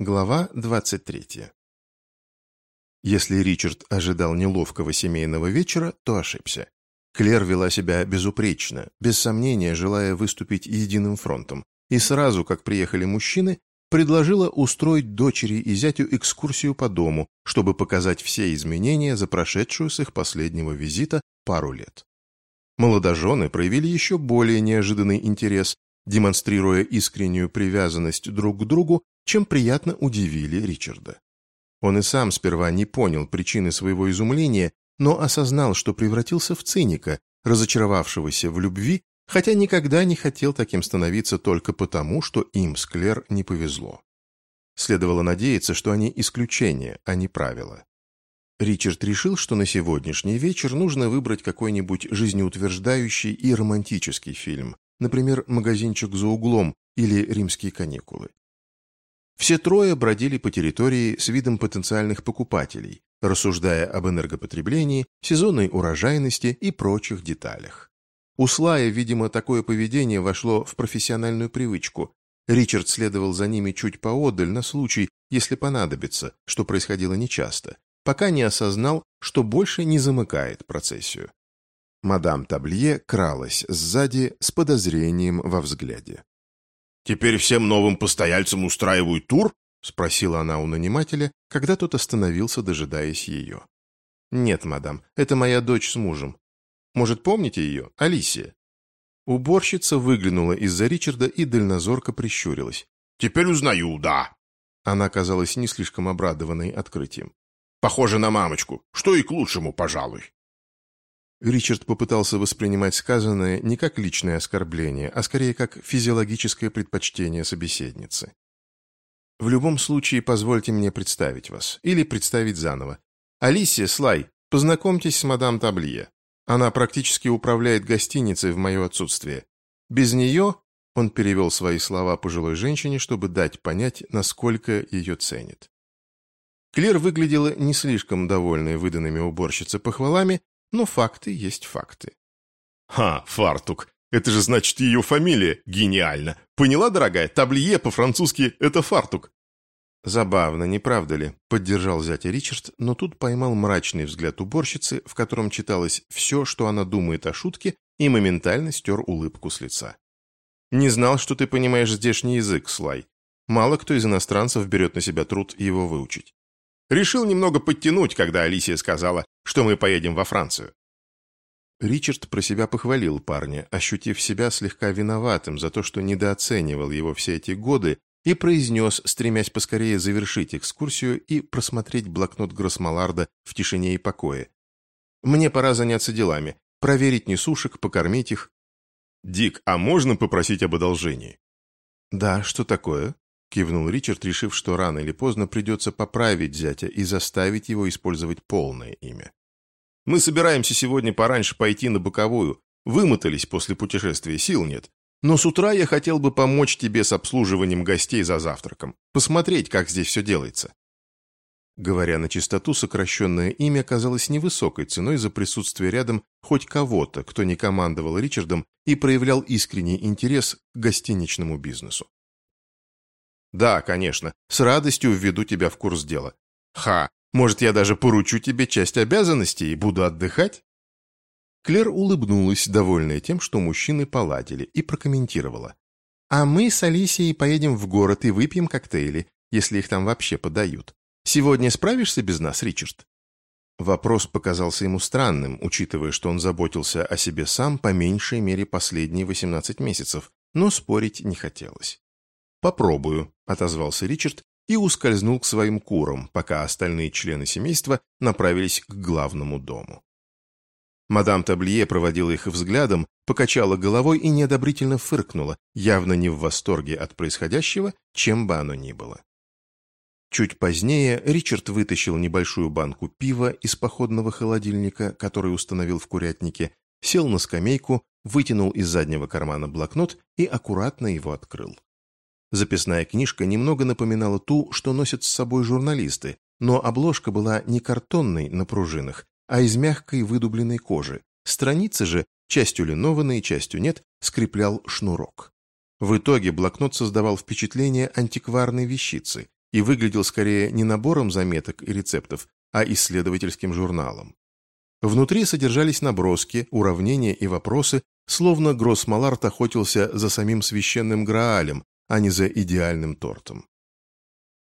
Глава 23. Если Ричард ожидал неловкого семейного вечера, то ошибся. Клер вела себя безупречно, без сомнения желая выступить единым фронтом, и сразу, как приехали мужчины, предложила устроить дочери и зятю экскурсию по дому, чтобы показать все изменения за прошедшую с их последнего визита пару лет. Молодожены проявили еще более неожиданный интерес, демонстрируя искреннюю привязанность друг к другу чем приятно удивили Ричарда. Он и сам сперва не понял причины своего изумления, но осознал, что превратился в циника, разочаровавшегося в любви, хотя никогда не хотел таким становиться только потому, что им с Клер не повезло. Следовало надеяться, что они исключения, а не правила. Ричард решил, что на сегодняшний вечер нужно выбрать какой-нибудь жизнеутверждающий и романтический фильм, например, «Магазинчик за углом» или «Римские каникулы». Все трое бродили по территории с видом потенциальных покупателей, рассуждая об энергопотреблении, сезонной урожайности и прочих деталях. У Слая, видимо, такое поведение вошло в профессиональную привычку. Ричард следовал за ними чуть поодаль на случай, если понадобится, что происходило нечасто, пока не осознал, что больше не замыкает процессию. Мадам Таблье кралась сзади с подозрением во взгляде. «Теперь всем новым постояльцам устраивают тур?» — спросила она у нанимателя, когда тот остановился, дожидаясь ее. «Нет, мадам, это моя дочь с мужем. Может, помните ее? Алисия?» Уборщица выглянула из-за Ричарда и дальнозорко прищурилась. «Теперь узнаю, да». Она казалась не слишком обрадованной открытием. «Похоже на мамочку, что и к лучшему, пожалуй». Ричард попытался воспринимать сказанное не как личное оскорбление, а скорее как физиологическое предпочтение собеседницы. «В любом случае, позвольте мне представить вас. Или представить заново. Алисия Слай, познакомьтесь с мадам Таблие. Она практически управляет гостиницей в мое отсутствие. Без нее...» Он перевел свои слова пожилой женщине, чтобы дать понять, насколько ее ценит. Клер выглядела не слишком довольной выданными уборщице похвалами, но факты есть факты. «Ха, фартук! Это же значит ее фамилия! Гениально! Поняла, дорогая? Таблие по-французски – это фартук!» «Забавно, не правда ли?» – поддержал зятя Ричард, но тут поймал мрачный взгляд уборщицы, в котором читалось все, что она думает о шутке, и моментально стер улыбку с лица. «Не знал, что ты понимаешь здешний язык, Слай. Мало кто из иностранцев берет на себя труд его выучить. Решил немного подтянуть, когда Алисия сказала, что мы поедем во Францию. Ричард про себя похвалил парня, ощутив себя слегка виноватым за то, что недооценивал его все эти годы, и произнес, стремясь поскорее завершить экскурсию и просмотреть блокнот Гроссмаларда в тишине и покое. «Мне пора заняться делами, проверить несушек, покормить их». «Дик, а можно попросить об одолжении?» «Да, что такое?» Кивнул Ричард, решив, что рано или поздно придется поправить зятя и заставить его использовать полное имя. «Мы собираемся сегодня пораньше пойти на боковую. Вымотались после путешествия, сил нет. Но с утра я хотел бы помочь тебе с обслуживанием гостей за завтраком. Посмотреть, как здесь все делается». Говоря на чистоту, сокращенное имя казалось невысокой ценой за присутствие рядом хоть кого-то, кто не командовал Ричардом и проявлял искренний интерес к гостиничному бизнесу. Да, конечно, с радостью введу тебя в курс дела. Ха, может, я даже поручу тебе часть обязанностей и буду отдыхать? Клер улыбнулась, довольная тем, что мужчины поладили, и прокомментировала. «А мы с Алисией поедем в город и выпьем коктейли, если их там вообще подают. Сегодня справишься без нас, Ричард?» Вопрос показался ему странным, учитывая, что он заботился о себе сам по меньшей мере последние 18 месяцев, но спорить не хотелось. «Попробую», — отозвался Ричард и ускользнул к своим курам, пока остальные члены семейства направились к главному дому. Мадам Таблие проводила их взглядом, покачала головой и неодобрительно фыркнула, явно не в восторге от происходящего, чем бы оно ни было. Чуть позднее Ричард вытащил небольшую банку пива из походного холодильника, который установил в курятнике, сел на скамейку, вытянул из заднего кармана блокнот и аккуратно его открыл. Записная книжка немного напоминала ту, что носят с собой журналисты, но обложка была не картонной на пружинах, а из мягкой выдубленной кожи. Страницы же, частью линованные, частью нет, скреплял шнурок. В итоге блокнот создавал впечатление антикварной вещицы, и выглядел скорее не набором заметок и рецептов, а исследовательским журналом. Внутри содержались наброски, уравнения и вопросы, словно Гроссмаларт охотился за самим священным Граалем, а не за идеальным тортом.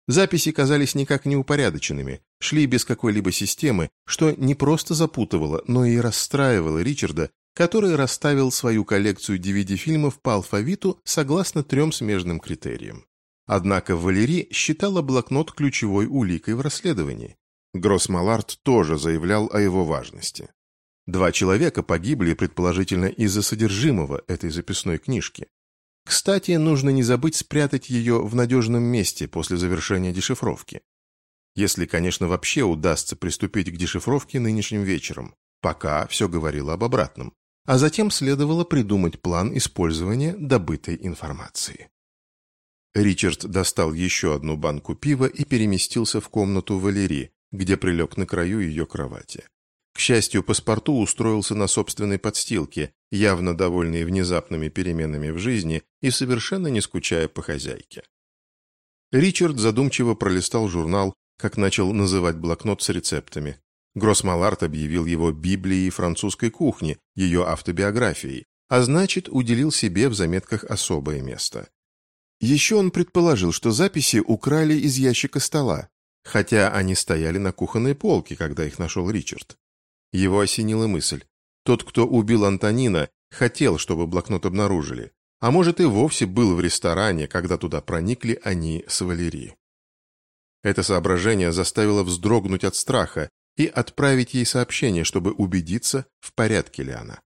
Записи казались никак не упорядоченными, шли без какой-либо системы, что не просто запутывало, но и расстраивало Ричарда, который расставил свою коллекцию DVD-фильмов по алфавиту согласно трем смежным критериям. Однако Валери считала блокнот ключевой уликой в расследовании. Гроссмаларт тоже заявлял о его важности. Два человека погибли, предположительно, из-за содержимого этой записной книжки. Кстати, нужно не забыть спрятать ее в надежном месте после завершения дешифровки. Если, конечно, вообще удастся приступить к дешифровке нынешним вечером. Пока все говорило об обратном. А затем следовало придумать план использования добытой информации. Ричард достал еще одну банку пива и переместился в комнату Валерии, где прилег на краю ее кровати. К счастью, паспорту устроился на собственной подстилке, явно довольный внезапными переменами в жизни и совершенно не скучая по хозяйке. Ричард задумчиво пролистал журнал, как начал называть блокнот с рецептами. Гроссмаларт объявил его Библией французской кухни, ее автобиографией, а значит, уделил себе в заметках особое место. Еще он предположил, что записи украли из ящика стола, хотя они стояли на кухонной полке, когда их нашел Ричард. Его осенила мысль. Тот, кто убил Антонина, хотел, чтобы блокнот обнаружили, а может и вовсе был в ресторане, когда туда проникли они с Валерией. Это соображение заставило вздрогнуть от страха и отправить ей сообщение, чтобы убедиться, в порядке ли она.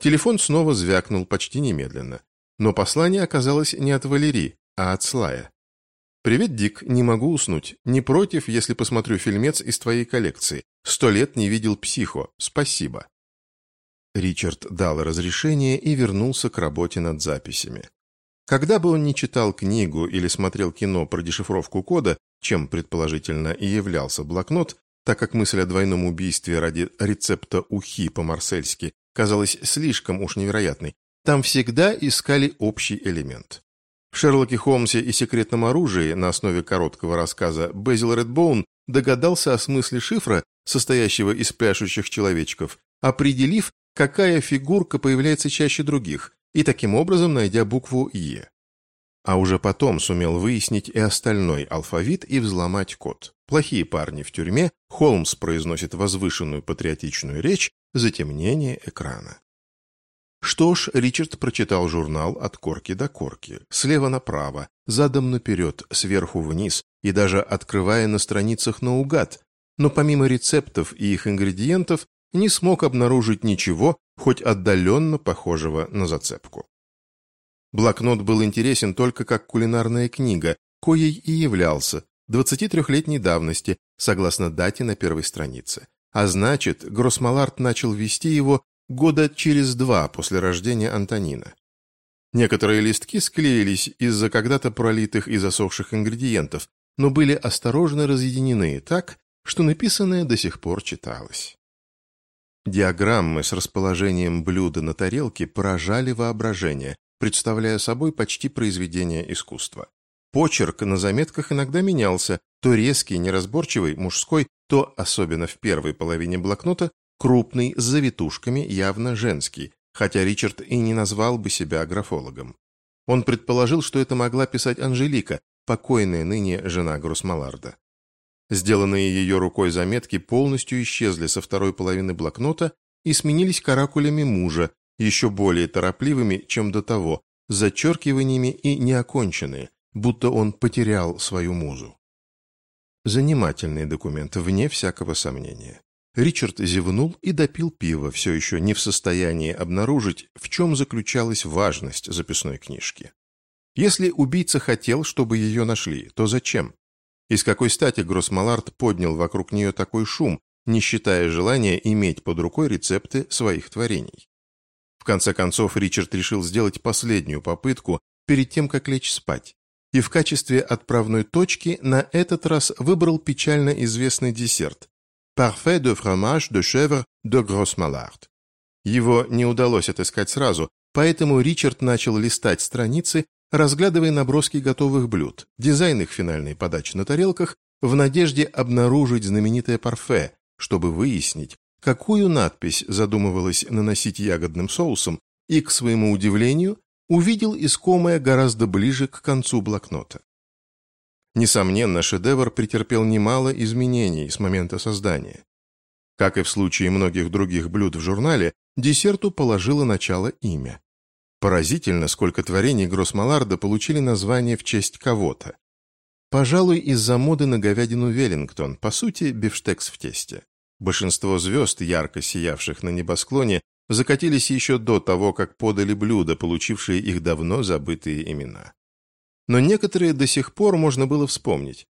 Телефон снова звякнул почти немедленно, но послание оказалось не от Валерии, а от Слая. «Привет, Дик, не могу уснуть. Не против, если посмотрю фильмец из твоей коллекции. Сто лет не видел психо. Спасибо». Ричард дал разрешение и вернулся к работе над записями. Когда бы он ни читал книгу или смотрел кино про дешифровку кода, чем предположительно и являлся блокнот, так как мысль о двойном убийстве ради рецепта ухи по-марсельски казалась слишком уж невероятной, там всегда искали общий элемент. В «Шерлоке Холмсе и секретном оружии» на основе короткого рассказа Безил Редбоун догадался о смысле шифра, состоящего из пляшущих человечков, определив, какая фигурка появляется чаще других, и таким образом найдя букву «Е». А уже потом сумел выяснить и остальной алфавит и взломать код. Плохие парни в тюрьме, Холмс произносит возвышенную патриотичную речь, затемнение экрана. Что ж, Ричард прочитал журнал от корки до корки, слева направо, задом наперед, сверху вниз, и даже открывая на страницах наугад, но помимо рецептов и их ингредиентов не смог обнаружить ничего, хоть отдаленно похожего на зацепку. Блокнот был интересен только как кулинарная книга, коей и являлся, 23-летней давности, согласно дате на первой странице. А значит, Гроссмаларт начал вести его года через два после рождения Антонина. Некоторые листки склеились из-за когда-то пролитых и засохших ингредиентов, но были осторожно разъединены так, что написанное до сих пор читалось. Диаграммы с расположением блюда на тарелке поражали воображение, представляя собой почти произведение искусства. Почерк на заметках иногда менялся, то резкий, неразборчивый, мужской, то, особенно в первой половине блокнота, крупный, с завитушками, явно женский, хотя Ричард и не назвал бы себя графологом. Он предположил, что это могла писать Анжелика, покойная ныне жена Гроссмаларда. Сделанные ее рукой заметки полностью исчезли со второй половины блокнота и сменились каракулями мужа, еще более торопливыми, чем до того, зачеркиваниями и неоконченные, будто он потерял свою музу. Занимательный документ, вне всякого сомнения. Ричард зевнул и допил пиво, все еще не в состоянии обнаружить, в чем заключалась важность записной книжки. Если убийца хотел, чтобы ее нашли, то зачем? И с какой стати Гроссмалард поднял вокруг нее такой шум, не считая желания иметь под рукой рецепты своих творений? В конце концов, Ричард решил сделать последнюю попытку перед тем, как лечь спать. И в качестве отправной точки на этот раз выбрал печально известный десерт Parfait de fromage de chèvre de Grossmallard. Его не удалось отыскать сразу, поэтому Ричард начал листать страницы, разглядывая наброски готовых блюд, дизайн их финальной подачи на тарелках, в надежде обнаружить знаменитое парфе, чтобы выяснить, какую надпись задумывалось наносить ягодным соусом, и, к своему удивлению, увидел искомое гораздо ближе к концу блокнота. Несомненно, шедевр претерпел немало изменений с момента создания. Как и в случае многих других блюд в журнале, десерту положило начало имя. Поразительно, сколько творений Гроссмаларда получили название в честь кого-то. Пожалуй, из-за моды на говядину Веллингтон, по сути, бифштекс в тесте. Большинство звезд, ярко сиявших на небосклоне, закатились еще до того, как подали блюда, получившие их давно забытые имена. Но некоторые до сих пор можно было вспомнить.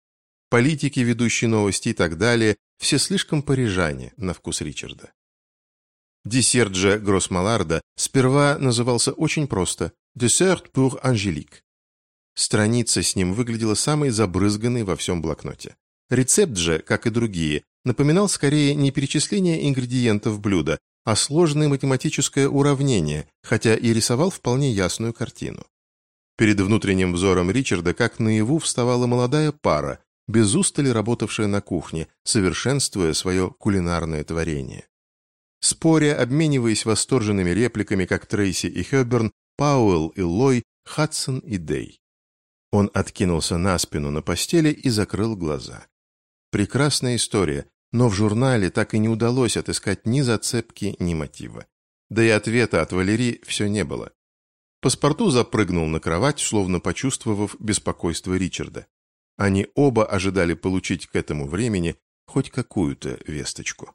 Политики, ведущие новости и так далее, все слишком парижане на вкус Ричарда. Десерт же Гроссмаларда сперва назывался очень просто «Dessert pour Angélique». Страница с ним выглядела самой забрызганной во всем блокноте. Рецепт же, как и другие, напоминал скорее не перечисление ингредиентов блюда, а сложное математическое уравнение, хотя и рисовал вполне ясную картину. Перед внутренним взором Ричарда как наяву вставала молодая пара, без устали работавшая на кухне, совершенствуя свое кулинарное творение. Споря, обмениваясь восторженными репликами, как Трейси и Хёберн, Пауэлл и Лой, Хадсон и Дей. Он откинулся на спину на постели и закрыл глаза. Прекрасная история, но в журнале так и не удалось отыскать ни зацепки, ни мотива. Да и ответа от Валерии все не было. Паспорту запрыгнул на кровать, словно почувствовав беспокойство Ричарда. Они оба ожидали получить к этому времени хоть какую-то весточку.